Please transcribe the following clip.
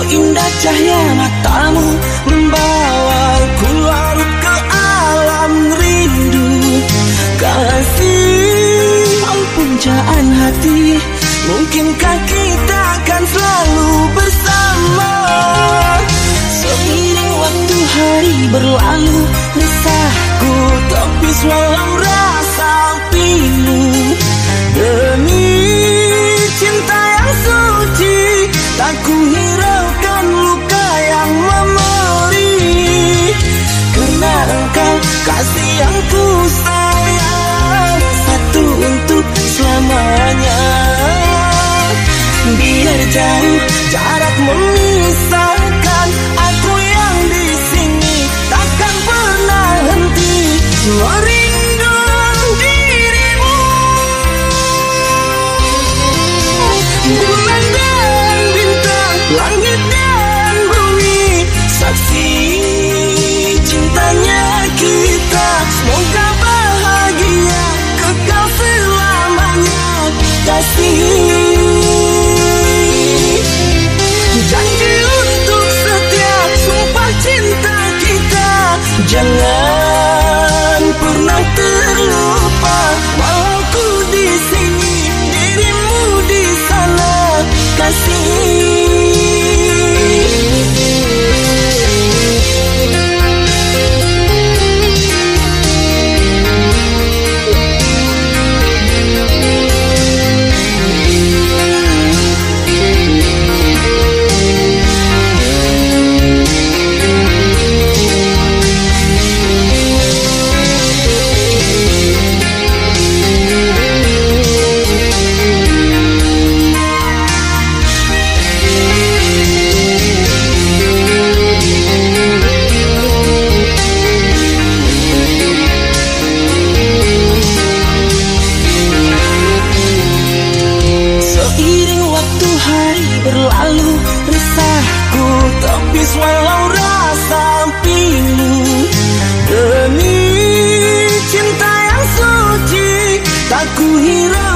Indah cahaya matamu Membawaku larut ke alam rindu. Kasih ampun hati Mungkinkah kita akan selalu bersama? Seiring waktu hari berlalu selamanya. Biar jauh jarak memisahkan Kasih Janji untuk setia Sumpah cinta kita Jangan pernah terlupa Walau ku di sini Dirimu di sana Kasih manis rasa pilu Demi cinta yang suci tak kuhirau